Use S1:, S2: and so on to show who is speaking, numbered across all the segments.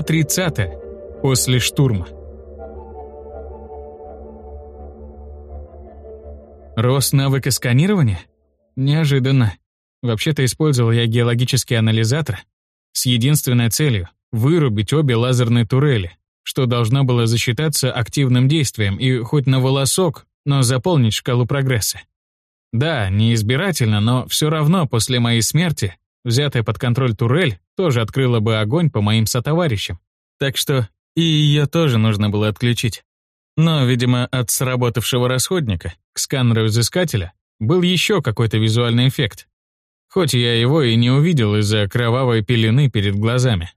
S1: Глава 30. После штурма. Рост навыка сканирования? Неожиданно. Вообще-то использовал я геологический анализатор с единственной целью — вырубить обе лазерные турели, что должно было засчитаться активным действием и хоть на волосок, но заполнить шкалу прогресса. Да, не избирательно, но все равно после моей смерти взятая под контроль турель тоже открыла бы огонь по моим сотоварищам. Так что и ее тоже нужно было отключить. Но, видимо, от сработавшего расходника к сканеру изыскателя был еще какой-то визуальный эффект. Хоть я его и не увидел из-за кровавой пелены перед глазами.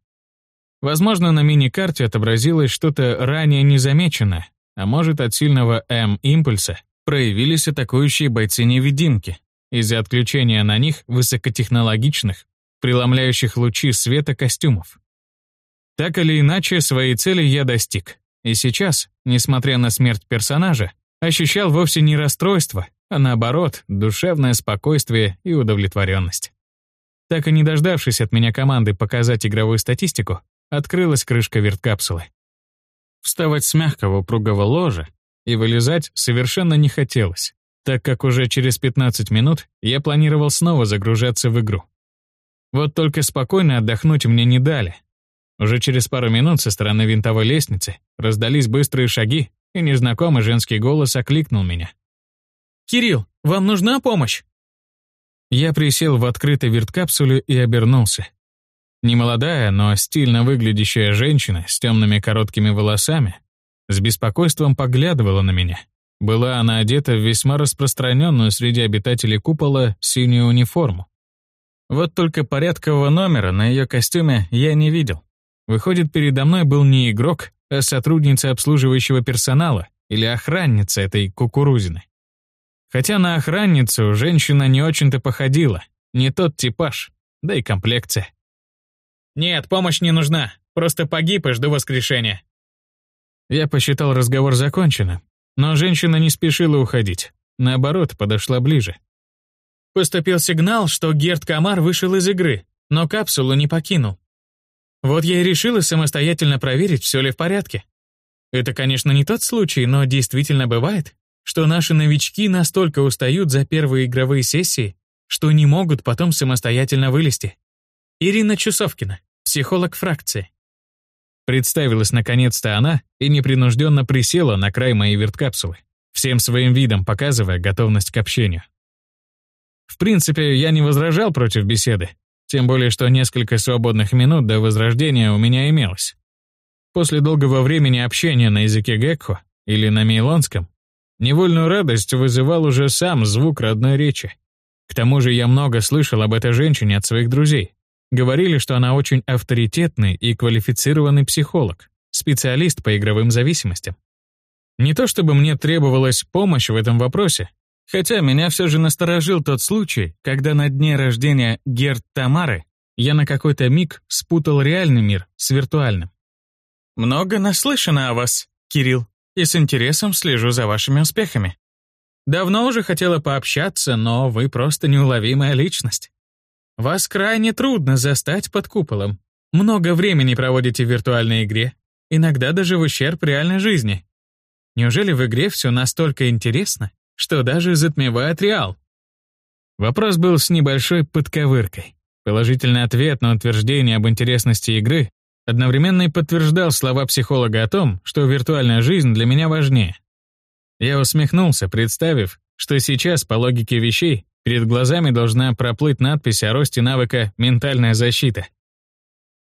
S1: Возможно, на мини-карте отобразилось что-то ранее незамеченное, а может, от сильного М-импульса проявились атакующие бойцы-невидимки из-за отключения на них высокотехнологичных, преломляющих лучи света костюмов. Так или иначе, своей цели я достиг. И сейчас, несмотря на смерть персонажа, ощущал вовсе не расстройство, а наоборот, душевное спокойствие и удовлетворенность. Так и не дождавшись от меня команды показать игровую статистику, открылась крышка верткапсулы. Вставать с мягкого упругого ложа и вылезать совершенно не хотелось, так как уже через 15 минут я планировал снова загружаться в игру. Вот только спокойно отдохнуть мне не дали. Уже через пару минут со стороны винтовой лестницы раздались быстрые шаги, и незнакомый женский голос окликнул меня. «Кирилл, вам нужна помощь?» Я присел в открытой верткапсуле и обернулся. Немолодая, но стильно выглядящая женщина с темными короткими волосами с беспокойством поглядывала на меня. Была она одета в весьма распространенную среди обитателей купола синюю униформу. Вот только порядкового номера на ее костюме я не видел. Выходит, передо мной был не игрок, а сотрудница обслуживающего персонала или охранница этой кукурузины. Хотя на охранницу женщина не очень-то походила, не тот типаж, да и комплекция. «Нет, помощь не нужна, просто погиб и жду воскрешения». Я посчитал разговор законченным, но женщина не спешила уходить, наоборот, подошла ближе. Поступил сигнал, что Герд Камар вышел из игры, но капсулу не покинул. Вот я и решила самостоятельно проверить, все ли в порядке. Это, конечно, не тот случай, но действительно бывает, что наши новички настолько устают за первые игровые сессии, что не могут потом самостоятельно вылезти. Ирина Чусовкина, психолог фракции. Представилась наконец-то она и непринужденно присела на край моей верткапсулы, всем своим видом показывая готовность к общению. В принципе, я не возражал против беседы, тем более, что несколько свободных минут до возрождения у меня имелось. После долгого времени общения на языке гекхо или на мейлонском, невольную радость вызывал уже сам звук родной речи. К тому же я много слышал об этой женщине от своих друзей. Говорили, что она очень авторитетный и квалифицированный психолог, специалист по игровым зависимостям. Не то чтобы мне требовалась помощь в этом вопросе, Хотя меня все же насторожил тот случай, когда на дне рождения Герд Тамары я на какой-то миг спутал реальный мир с виртуальным. «Много наслышано о вас, Кирилл, и с интересом слежу за вашими успехами. Давно уже хотела пообщаться, но вы просто неуловимая личность. Вас крайне трудно застать под куполом. Много времени проводите в виртуальной игре, иногда даже в ущерб реальной жизни. Неужели в игре все настолько интересно, что даже затмевает реал. Вопрос был с небольшой подковыркой. Положительный ответ на утверждение об интересности игры одновременно и подтверждал слова психолога о том, что виртуальная жизнь для меня важнее. Я усмехнулся, представив, что сейчас, по логике вещей, перед глазами должна проплыть надпись о росте навыка «ментальная защита».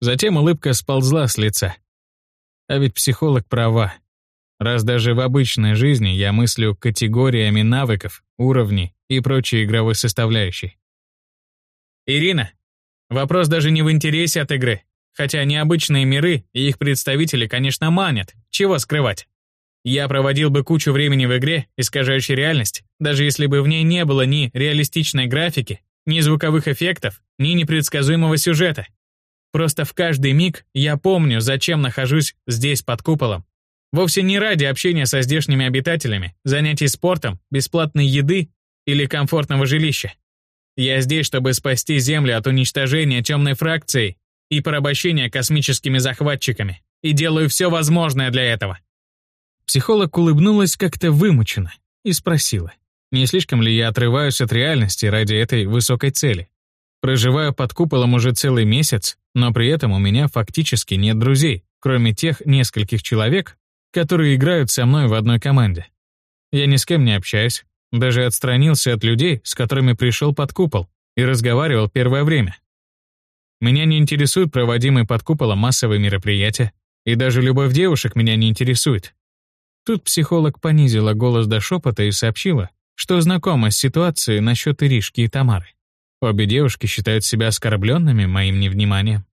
S1: Затем улыбка сползла с лица. А ведь психолог права раз даже в обычной жизни я мыслю категориями навыков, уровней и прочей игровой составляющей. Ирина, вопрос даже не в интересе от игры, хотя необычные миры и их представители, конечно, манят, чего скрывать. Я проводил бы кучу времени в игре, искажающей реальность, даже если бы в ней не было ни реалистичной графики, ни звуковых эффектов, ни непредсказуемого сюжета. Просто в каждый миг я помню, зачем нахожусь здесь под куполом, Вовсе не ради общения со здешними обитателями, занятий спортом, бесплатной еды или комфортного жилища. Я здесь, чтобы спасти Землю от уничтожения темной фракцией и порабощения космическими захватчиками. И делаю все возможное для этого. Психолог улыбнулась как-то вымученно и спросила, не слишком ли я отрываюсь от реальности ради этой высокой цели. Проживаю под куполом уже целый месяц, но при этом у меня фактически нет друзей, кроме тех нескольких человек, которые играют со мной в одной команде. Я ни с кем не общаюсь, даже отстранился от людей, с которыми пришел под купол, и разговаривал первое время. Меня не интересуют проводимые под куполом массовые мероприятия, и даже любовь девушек меня не интересует. Тут психолог понизила голос до шепота и сообщила, что знакома с ситуацией насчет Иришки и Тамары. Обе девушки считают себя оскорбленными моим невниманием.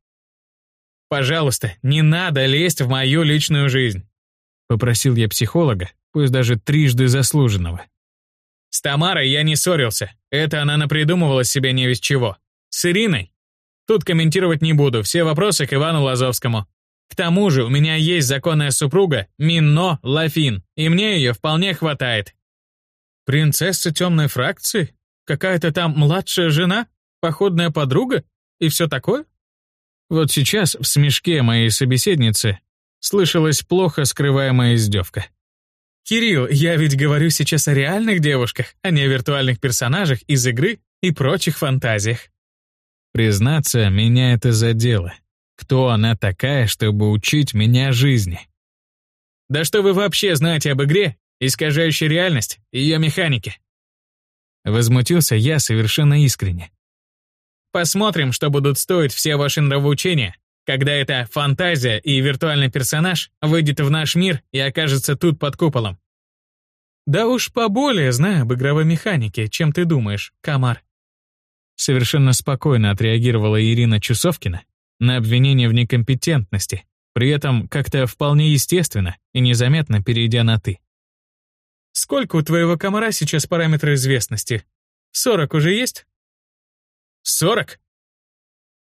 S1: «Пожалуйста, не надо лезть в мою личную жизнь», — попросил я психолога, пусть даже трижды заслуженного. «С Тамарой я не ссорился. Это она напридумывала себе не весь чего. С Ириной? Тут комментировать не буду, все вопросы к Ивану Лазовскому. К тому же у меня есть законная супруга Минно Лафин, и мне ее вполне хватает». «Принцесса темной фракции?» Какая-то там младшая жена? Походная подруга? И все такое? Вот сейчас в смешке моей собеседницы слышалась плохо скрываемая издевка. «Кирилл, я ведь говорю сейчас о реальных девушках, а не о виртуальных персонажах из игры и прочих фантазиях». Признаться, меня это задело. Кто она такая, чтобы учить меня жизни? Да что вы вообще знаете об игре, искажающей реальность и ее механике? Возмутился я совершенно искренне. Посмотрим, что будут стоить все ваши нравоучения, когда эта фантазия и виртуальный персонаж выйдет в наш мир и окажется тут под куполом. Да уж поболее знаю об игровой механике, чем ты думаешь, Камар. Совершенно спокойно отреагировала Ирина Чусовкина на обвинение в некомпетентности, при этом как-то вполне естественно и незаметно перейдя на «ты». Сколько у твоего комара сейчас параметра известности? Сорок уже есть? Сорок?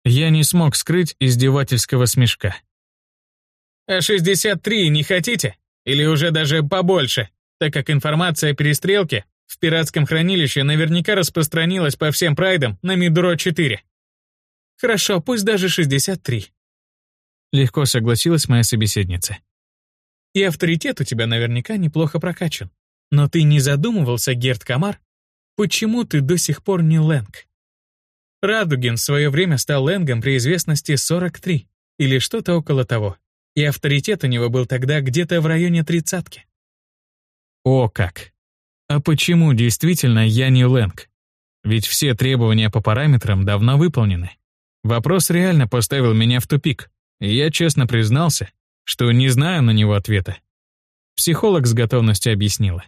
S1: Я не смог скрыть издевательского смешка. А 63 не хотите? Или уже даже побольше, так как информация о перестрелке в пиратском хранилище наверняка распространилась по всем прайдам на Мидро-4. Хорошо, пусть даже 63. Легко согласилась моя собеседница. И авторитет у тебя наверняка неплохо прокачан. Но ты не задумывался, Герд Камар, почему ты до сих пор не Лэнг? Радугин в свое время стал Лэнгом при известности 43 или что-то около того, и авторитет у него был тогда где-то в районе тридцатки. О как! А почему действительно я не Лэнг? Ведь все требования по параметрам давно выполнены. Вопрос реально поставил меня в тупик, и я честно признался, что не знаю на него ответа. Психолог с готовностью объяснила.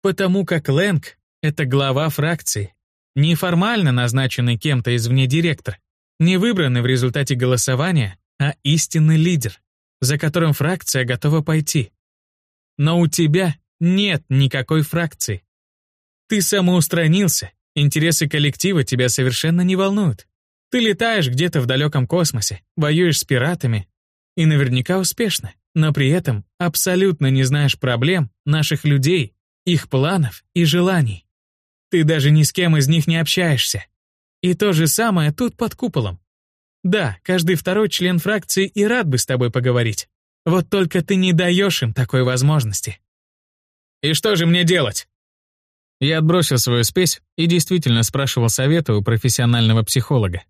S1: Потому как Лэнг — это глава фракции, неформально назначенный кем-то извне директор, не выбранный в результате голосования, а истинный лидер, за которым фракция готова пойти. Но у тебя нет никакой фракции. Ты самоустранился, интересы коллектива тебя совершенно не волнуют. Ты летаешь где-то в далеком космосе, воюешь с пиратами, и наверняка успешно, но при этом абсолютно не знаешь проблем наших людей их планов и желаний. Ты даже ни с кем из них не общаешься. И то же самое тут под куполом. Да, каждый второй член фракции и рад бы с тобой поговорить. Вот только ты не даешь им такой возможности. И что же мне делать? Я отбросил свою спесь и действительно спрашивал совета у профессионального психолога.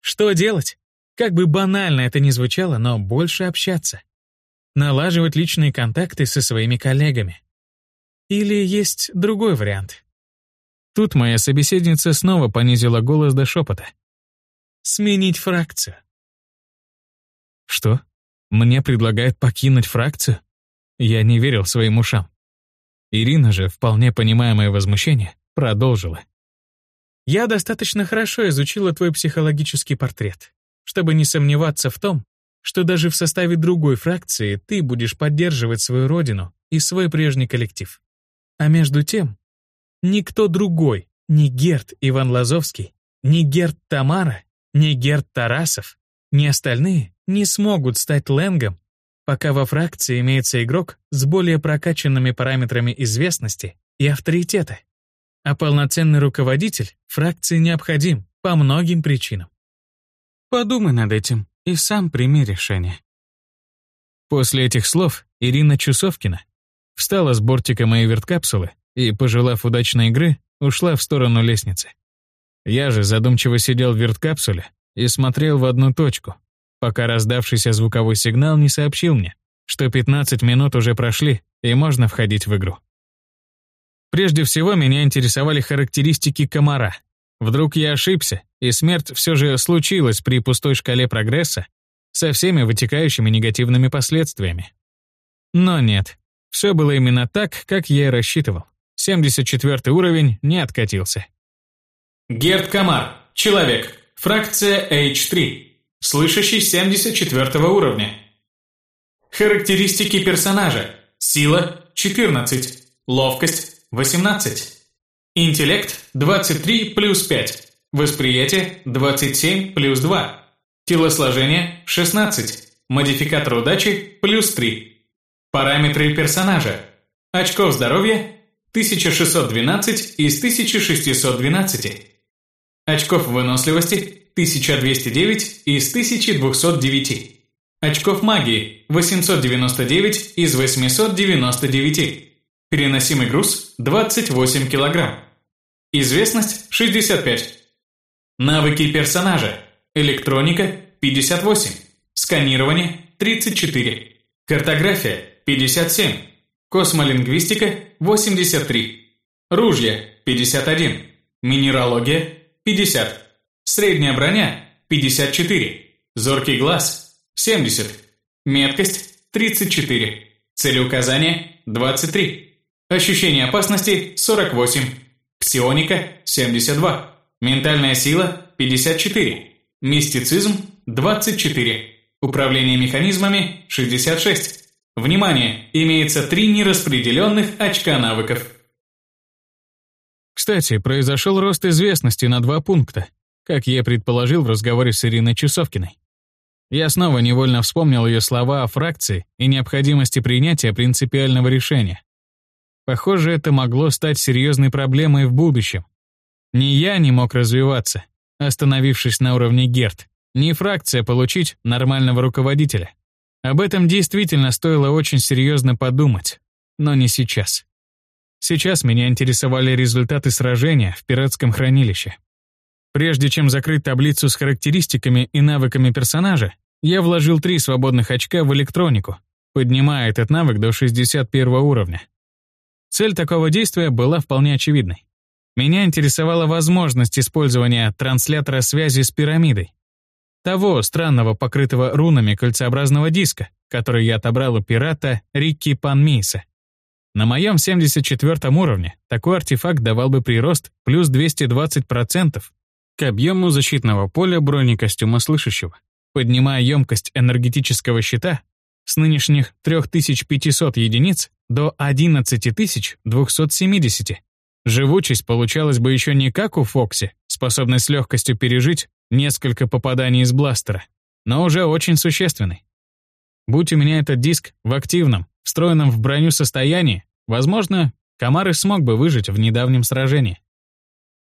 S1: Что делать? Как бы банально это ни звучало, но больше общаться. Налаживать личные контакты со своими коллегами. Или есть другой вариант? Тут моя собеседница снова понизила голос до шепота. Сменить фракцию. Что? Мне предлагают покинуть фракцию? Я не верил своим ушам. Ирина же, вполне понимая мое возмущение, продолжила. Я достаточно хорошо изучила твой психологический портрет, чтобы не сомневаться в том, что даже в составе другой фракции ты будешь поддерживать свою родину и свой прежний коллектив. А между тем, никто другой, ни Герт Иван Лазовский, ни Герт Тамара, ни Герт Тарасов, ни остальные не смогут стать Ленгом, пока во фракции имеется игрок с более прокачанными параметрами известности и авторитета. А полноценный руководитель фракции необходим по многим причинам. Подумай над этим и сам прими решение. После этих слов Ирина Чусовкина встала с бортика моей верткапсулы и, пожелав удачной игры, ушла в сторону лестницы. Я же задумчиво сидел в верткапсуле и смотрел в одну точку, пока раздавшийся звуковой сигнал не сообщил мне, что 15 минут уже прошли и можно входить в игру. Прежде всего меня интересовали характеристики комара. Вдруг я ошибся, и смерть все же случилась при пустой шкале прогресса со всеми вытекающими негативными последствиями. Но нет, все было именно так, как я и рассчитывал. 74 уровень не откатился.
S2: Герд Камар, человек, фракция H3, слышащий 74 уровня. Характеристики персонажа. Сила – 14, ловкость – 18, интеллект – 23 плюс 5, восприятие – 27 плюс 2, телосложение – 16, модификатор удачи – плюс 3. Параметры персонажа. Очков здоровья 1612 из 1612. Очков выносливости 1209 из 1209. Очков магии 899 из 899. Переносимый груз 28 кг. Известность 65. Навыки персонажа. Электроника 58. Сканирование 34. Картография 57. Космолингвистика 83. Ружья 51. Минералогия 50. Средняя броня 54. Зоркий глаз 70. Меткость 34. Целеуказание 23. Ощущение опасности 48. Псионика 72. Ментальная сила 54. Мистицизм 24. Управление механизмами 66. Внимание! Имеется три нераспределенных очка навыков.
S1: Кстати, произошел рост известности на два пункта, как я предположил в разговоре с Ириной Часовкиной. Я снова невольно вспомнил ее слова о фракции и необходимости принятия принципиального решения. Похоже, это могло стать серьезной проблемой в будущем. Ни я не мог развиваться, остановившись на уровне Герт, ни фракция получить нормального руководителя. Об этом действительно стоило очень серьезно подумать, но не сейчас. Сейчас меня интересовали результаты сражения в пиратском хранилище. Прежде чем закрыть таблицу с характеристиками и навыками персонажа, я вложил три свободных очка в электронику, поднимая этот навык до 61 уровня. Цель такого действия была вполне очевидной. Меня интересовала возможность использования транслятора связи с пирамидой, того странного покрытого рунами кольцеобразного диска, который я отобрал у пирата Рикки Панмейса. На моем 74 уровне такой артефакт давал бы прирост плюс 220% к объему защитного поля бронекостюма слышащего, поднимая емкость энергетического щита с нынешних 3500 единиц до 11270. Живучесть получалась бы еще не как у Фокси, способной с легкостью пережить несколько попаданий из бластера, но уже очень существенный. Будь у меня этот диск в активном, встроенном в броню состоянии, возможно, Камары смог бы выжить в недавнем сражении.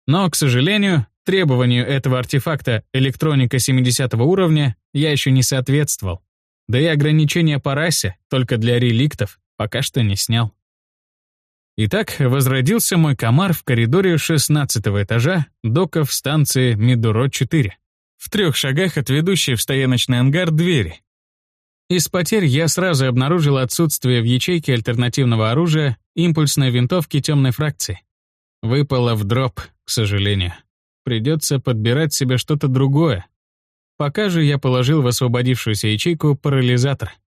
S1: Но, к сожалению, требованию этого артефакта электроника 70 уровня я еще не соответствовал. Да и ограничения по расе, только для реликтов, пока что не снял. Итак, возродился мой комар в коридоре 16 этажа доков станции Медуро-4, в трех шагах от ведущей в стояночный ангар двери. Из потерь я сразу обнаружил отсутствие в ячейке альтернативного оружия импульсной винтовки темной фракции. Выпало в дроп, к сожалению. Придется подбирать себе что-то другое. Пока же я положил в освободившуюся ячейку парализатор —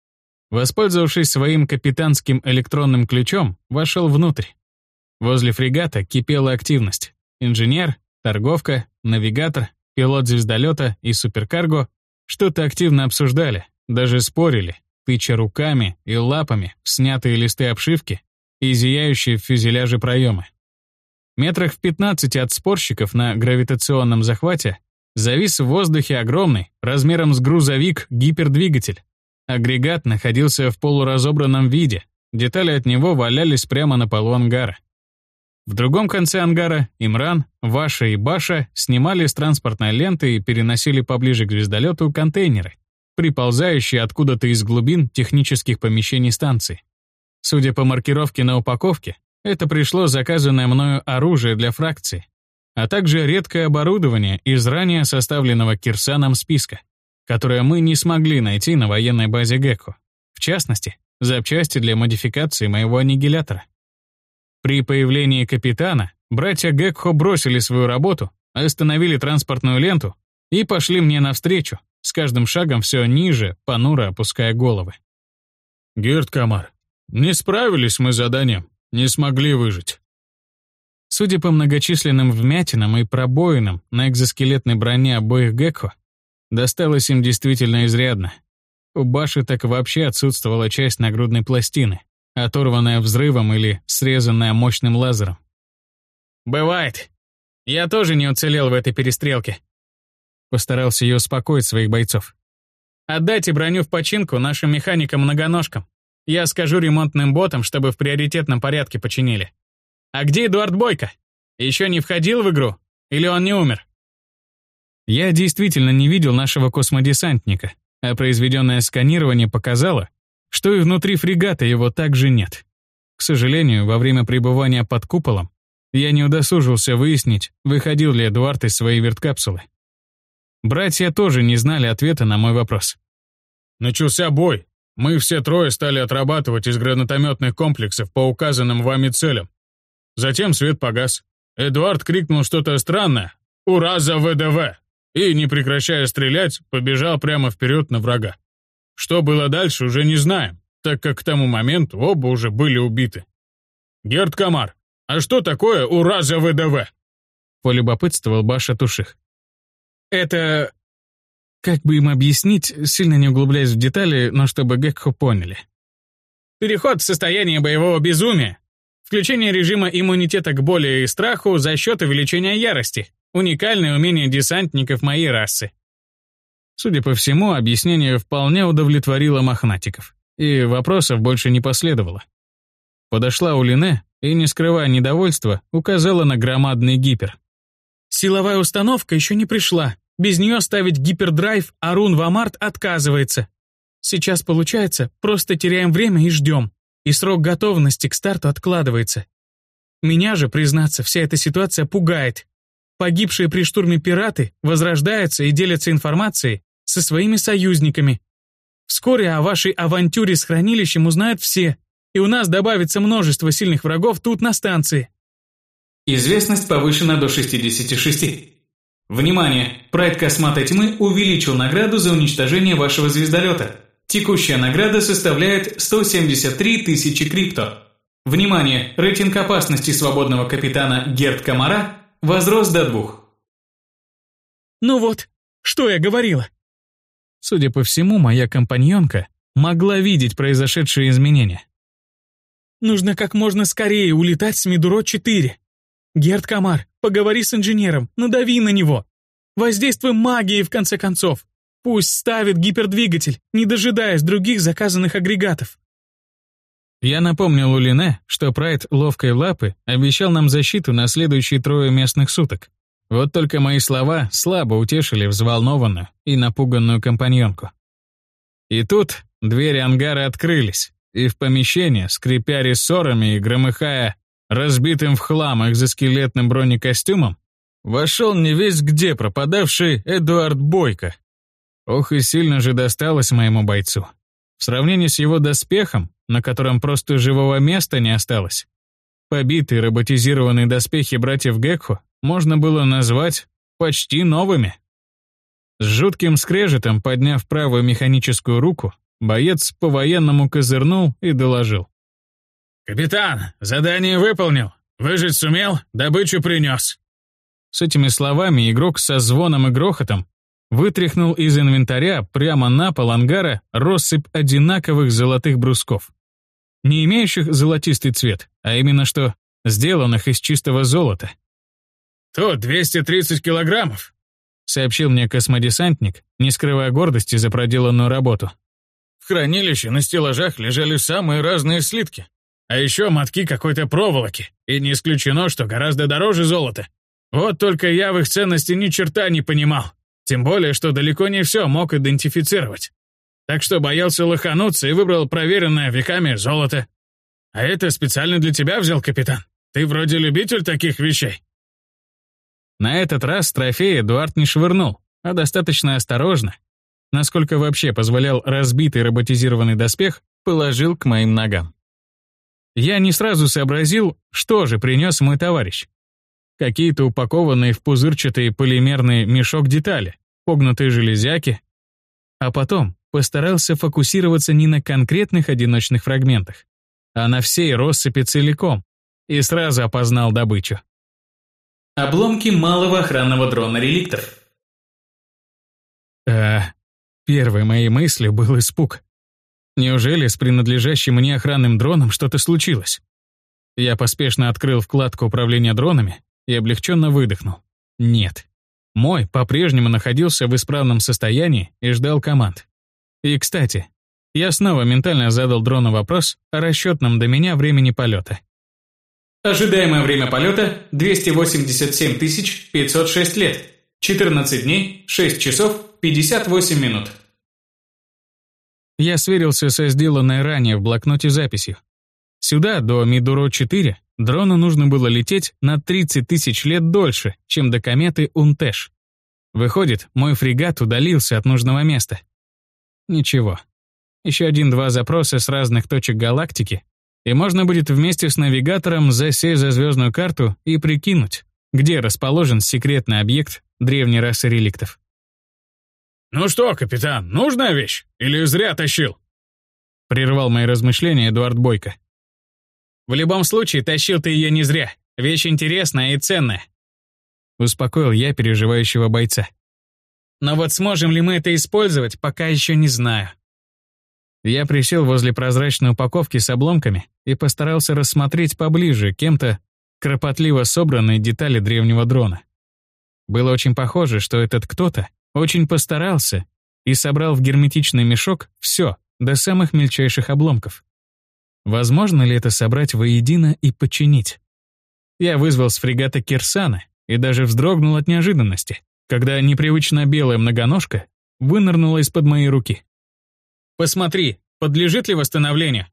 S1: Воспользовавшись своим капитанским электронным ключом, вошел внутрь. Возле фрегата кипела активность. Инженер, торговка, навигатор, пилот звездолета и суперкарго что-то активно обсуждали, даже спорили, тыча руками и лапами в снятые листы обшивки и зияющие в фюзеляже проемы. Метрах в 15 от спорщиков на гравитационном захвате завис в воздухе огромный, размером с грузовик, гипердвигатель, Агрегат находился в полуразобранном виде, детали от него валялись прямо на полу ангара. В другом конце ангара Имран, Ваша и Баша снимали с транспортной ленты и переносили поближе к звездолету контейнеры, приползающие откуда-то из глубин технических помещений станции. Судя по маркировке на упаковке, это пришло заказанное мною оружие для фракции, а также редкое оборудование из ранее составленного Кирсаном списка, которое мы не смогли найти на военной базе Гекко. В частности, запчасти для модификации моего аннигилятора. При появлении капитана братья Гекхо бросили свою работу, остановили транспортную ленту и пошли мне навстречу, с каждым шагом все ниже, понуро опуская головы.
S3: «Герд Камар, не справились мы с заданием, не смогли выжить».
S1: Судя по многочисленным вмятинам и пробоинам на экзоскелетной броне обоих Гекхо, досталось им действительно изрядно. У Баши так вообще отсутствовала часть нагрудной пластины, оторванная взрывом или срезанная мощным лазером. «Бывает. Я тоже не уцелел в этой перестрелке». Постарался ее успокоить своих бойцов. «Отдайте броню в починку нашим механикам-многоножкам. Я скажу ремонтным ботам, чтобы в приоритетном порядке починили. «А где Эдуард Бойко? Еще не входил в игру? Или он не умер?» Я действительно не видел нашего космодесантника, а произведенное сканирование показало, что и внутри фрегата его также нет. К сожалению, во время пребывания под куполом я не удосужился выяснить, выходил ли Эдуард из своей верткапсулы. Братья тоже не знали ответа на мой вопрос.
S3: «Начался бой. Мы все трое стали отрабатывать из гранатометных комплексов по указанным вами целям. Затем свет погас. Эдуард крикнул что-то странное «Ура за ВДВ!» и, не прекращая стрелять, побежал прямо вперед на врага. Что было дальше, уже не знаем, так как к тому моменту оба уже были убиты. «Герд Камар, а что такое «Ура за ВДВ»?»
S1: полюбопытствовал Баша Туших. «Это...» Как бы им объяснить, сильно не углубляясь в детали, но чтобы Гекхо поняли. «Переход в состояние боевого безумия, Включение режима иммунитета к боли и страху за счет увеличения ярости. Уникальное умение десантников моей расы. Судя по всему, объяснение вполне удовлетворило мохнатиков, и вопросов больше не последовало. Подошла Улине и, не скрывая недовольства, указала на громадный гипер. «Силовая установка еще не пришла. Без нее ставить гипердрайв Арун Вамарт отказывается. Сейчас получается, просто теряем время и ждем и срок готовности к старту откладывается. Меня же, признаться, вся эта ситуация пугает. Погибшие при штурме пираты возрождаются и делятся информацией со своими союзниками. Вскоре о вашей авантюре с хранилищем узнают все, и у нас добавится множество сильных врагов тут на станции.
S2: Известность повышена до 66. Внимание! Прайд Косматой Тьмы увеличил награду за уничтожение вашего звездолета. Текущая награда составляет 173 тысячи крипто. Внимание! Рейтинг опасности свободного капитана Герд Камара возрос до двух.
S1: Ну вот, что я говорила? Судя по всему, моя компаньонка могла видеть произошедшие изменения. Нужно как можно скорее улетать с Мидуро-4. Герд Камар, поговори с инженером, надави на него. Воздействуй магией, в конце концов. Пусть ставит гипердвигатель, не дожидаясь других заказанных агрегатов. Я напомнил Лулине, что Прайд ловкой лапы обещал нам защиту на следующие трое местных суток. Вот только мои слова слабо утешили взволнованную и напуганную компаньонку. И тут двери ангара открылись, и в помещение, скрипя рессорами и громыхая разбитым в хлам экзоскелетным бронекостюмом, вошел не весь где пропадавший Эдуард Бойко. Ох и сильно же досталось моему бойцу. В сравнении с его доспехом, на котором просто живого места не осталось, побитые роботизированные доспехи братьев Гекхо можно было назвать почти новыми. С жутким скрежетом, подняв правую механическую руку, боец по-военному козырнул и доложил.
S3: «Капитан, задание выполнил. Выжить сумел, добычу принес».
S1: С этими словами игрок со звоном и грохотом вытряхнул из инвентаря прямо на пол ангара россыпь одинаковых золотых брусков. Не имеющих золотистый цвет, а именно что сделанных из чистого золота.
S3: «Тут 230 килограммов», —
S1: сообщил мне космодесантник, не скрывая гордости за проделанную работу.
S3: «В хранилище на стеллажах лежали самые разные слитки. А еще мотки какой-то проволоки. И не исключено, что гораздо дороже золота. Вот только я в их ценности ни черта не понимал. Тем более, что далеко не все мог идентифицировать. Так что боялся лохануться и выбрал проверенное веками золото. А это специально для тебя взял, капитан. Ты вроде любитель таких вещей.
S1: На этот раз трофей Эдуард не швырнул, а достаточно осторожно, насколько вообще позволял разбитый роботизированный доспех, положил к моим ногам. Я не сразу сообразил, что же принес мой товарищ. Какие-то упакованные в пузырчатый полимерный мешок детали, погнутые железяки. А потом постарался фокусироваться не на конкретных одиночных фрагментах, а на всей россыпи целиком, и сразу опознал добычу.
S2: Обломки малого охранного дрона реликтов.
S1: А, первой моей мыслью был испуг. Неужели с принадлежащим мне охранным дроном что-то случилось? Я поспешно открыл вкладку управления дронами и облегченно выдохнул. Нет. Мой по-прежнему находился в исправном состоянии и ждал команд. И, кстати, я снова ментально задал дрону вопрос о расчетном до меня времени полета.
S2: Ожидаемое время полета 287 506 лет. 14 дней, 6 часов, 58 минут.
S1: Я сверился со сделанной ранее в блокноте записью. Сюда, до Мидуро-4, дрону нужно было лететь на 30 тысяч лет дольше, чем до кометы Унтеш. Выходит, мой фрегат удалился от нужного места. Ничего. Еще один-два запроса с разных точек галактики, и можно будет вместе с навигатором засесть за звездную карту и прикинуть, где расположен секретный объект древней расы реликтов.
S3: «Ну что, капитан, нужная вещь? Или зря тащил?»
S1: Прервал мои размышления Эдуард Бойко.
S4: «В любом случае, тащил ты ее не зря. Вещь интересная и ценная».
S1: Успокоил я переживающего бойца.
S4: «Но вот сможем ли мы это использовать, пока еще не знаю».
S1: Я присел возле прозрачной упаковки с обломками и постарался рассмотреть поближе кем-то кропотливо собранные детали древнего дрона. Было очень похоже, что этот кто-то очень постарался и собрал в герметичный мешок все, до самых мельчайших обломков. Возможно ли это собрать воедино и подчинить? Я вызвал с фрегата Кирсана и даже вздрогнул от неожиданности, когда непривычно белая многоножка вынырнула из-под моей руки.
S4: «Посмотри, подлежит ли восстановлению?»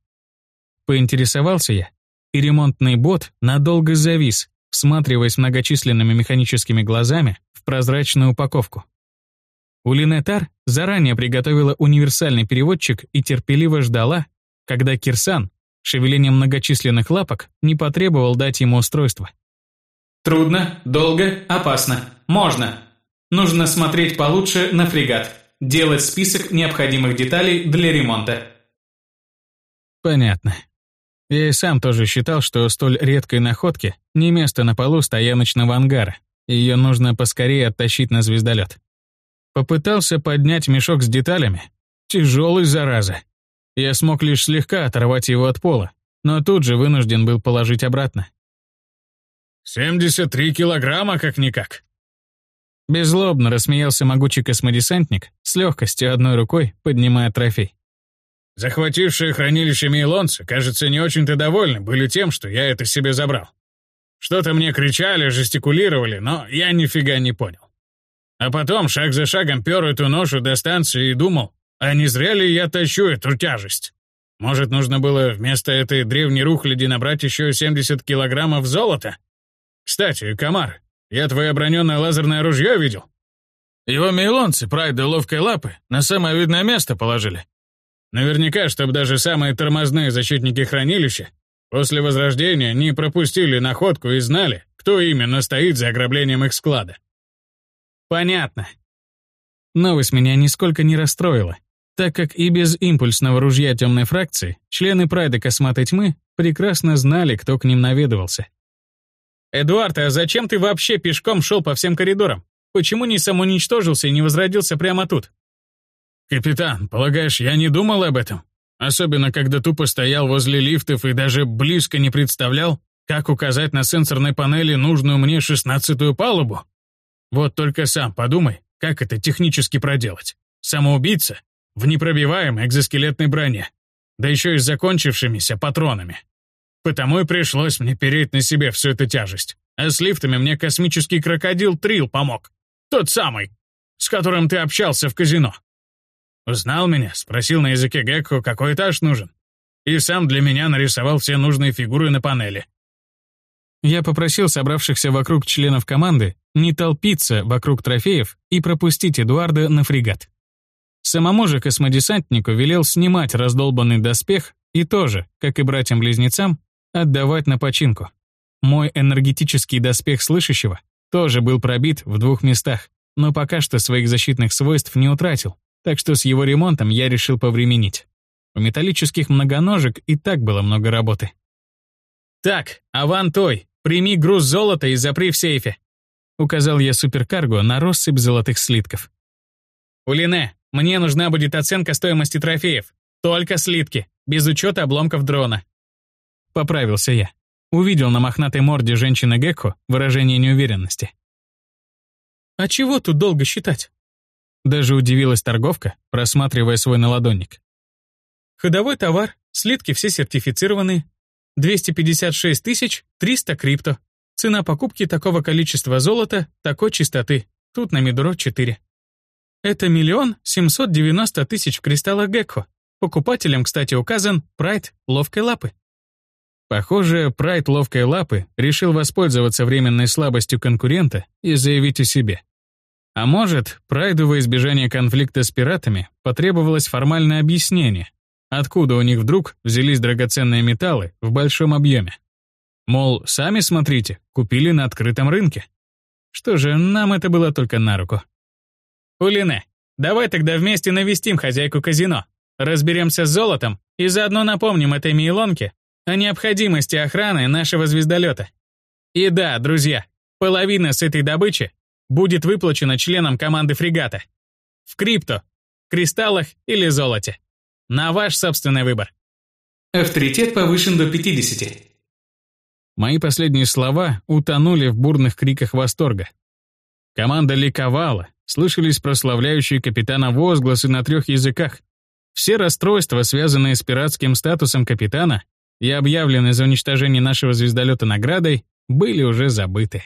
S1: Поинтересовался я, и ремонтный бот надолго завис, всматриваясь многочисленными механическими глазами в прозрачную упаковку. Улинетар заранее приготовила универсальный переводчик и терпеливо ждала, когда Кирсан, шевелением многочисленных лапок, не потребовал дать ему устройство.
S2: Трудно, долго, опасно. Можно. Нужно смотреть получше на фрегат. Делать список необходимых деталей для ремонта.
S1: Понятно. Я и сам тоже считал, что столь редкой находке не место на полу стояночного ангара, и ее нужно поскорее оттащить на звездолет. Попытался поднять мешок с деталями. Тяжелый, зараза. Я смог лишь слегка оторвать его от пола, но тут же вынужден был положить обратно.
S3: «Семьдесят три килограмма, как-никак!»
S1: Беззлобно рассмеялся могучий космодесантник, с легкостью одной рукой поднимая трофей.
S3: Захватившие хранилище мейлонцы, кажется, не очень-то довольны были тем, что я это себе забрал. Что-то мне кричали, жестикулировали, но я нифига не понял. А потом шаг за шагом пер эту ношу до станции и думал, а не зря ли я тащу эту тяжесть? Может, нужно было вместо этой древней рухляди набрать еще 70 килограммов золота? Кстати, Комар, я твое оброненное лазерное ружье видел. Его мейлонцы, прайды ловкой лапы, на самое видное место положили. Наверняка, чтобы даже самые тормозные защитники хранилища после возрождения не пропустили находку и знали, кто именно стоит за ограблением их склада.
S4: Понятно.
S1: Новость меня нисколько не расстроила, так как и без импульсного ружья темной фракции члены прайда косматой тьмы прекрасно знали, кто к ним наведывался.
S4: «Эдуард, а зачем ты вообще пешком шел по всем коридорам? Почему не самоуничтожился и не возродился прямо тут?»
S3: «Капитан, полагаешь, я не думал об этом? Особенно, когда тупо стоял возле лифтов и даже близко не представлял, как указать на сенсорной панели нужную мне шестнадцатую палубу. Вот только сам подумай, как это технически проделать. Самоубийца в непробиваемой экзоскелетной броне, да еще и с закончившимися патронами. Потому и пришлось мне переть на себе всю эту тяжесть. А с лифтами мне космический крокодил Трил помог. Тот самый, с которым ты общался в казино. Узнал меня, спросил на языке Гекко, какой этаж нужен. И сам для меня нарисовал все нужные фигуры на панели.
S1: Я попросил собравшихся вокруг членов команды не толпиться вокруг трофеев и пропустить Эдуарда на фрегат. Самому же космодесантнику велел снимать раздолбанный доспех и тоже, как и братьям-близнецам, отдавать на починку. Мой энергетический доспех слышащего тоже был пробит в двух местах, но пока что своих защитных свойств не утратил, так что с его ремонтом я решил повременить. У металлических многоножек и так было много работы.
S4: «Так, Аван Той, прими груз золота и запри в сейфе»,
S1: указал я суперкарго на россыпь золотых слитков.
S4: «Улине, мне нужна будет оценка стоимости трофеев. Только слитки, без учета обломков дрона».
S1: Поправился я. Увидел на мохнатой морде женщины Гекко выражение неуверенности.
S4: «А чего тут долго считать?»
S1: Даже удивилась торговка, просматривая свой наладонник.
S4: «Ходовой товар, слитки все сертифицированные. 256 тысяч 300 крипто. Цена покупки такого количества золота, такой чистоты. Тут на Мидуро 4. Это миллион 790 тысяч в кристаллах Гекко. Покупателям, кстати, указан прайд ловкой лапы.
S1: Похоже, прайд ловкой лапы решил воспользоваться временной слабостью конкурента и заявить о себе. А может, прайду во избежание конфликта с пиратами потребовалось формальное объяснение, откуда у них вдруг взялись драгоценные металлы в большом объеме. Мол, сами смотрите, купили на открытом рынке. Что же, нам это было только на руку.
S4: Улине, давай тогда вместе навестим хозяйку казино, разберемся с золотом и заодно напомним этой Мейлонке о необходимости охраны нашего звездолета. И да, друзья, половина с этой добычи будет выплачена членам команды фрегата. В крипто, кристаллах или золоте. На ваш собственный выбор.
S2: Авторитет повышен до 50.
S1: Мои последние слова утонули в бурных криках восторга. Команда ликовала, слышались прославляющие капитана возгласы на трех языках. Все расстройства, связанные с пиратским статусом капитана и объявленные за уничтожение нашего звездолета наградой, были уже забыты.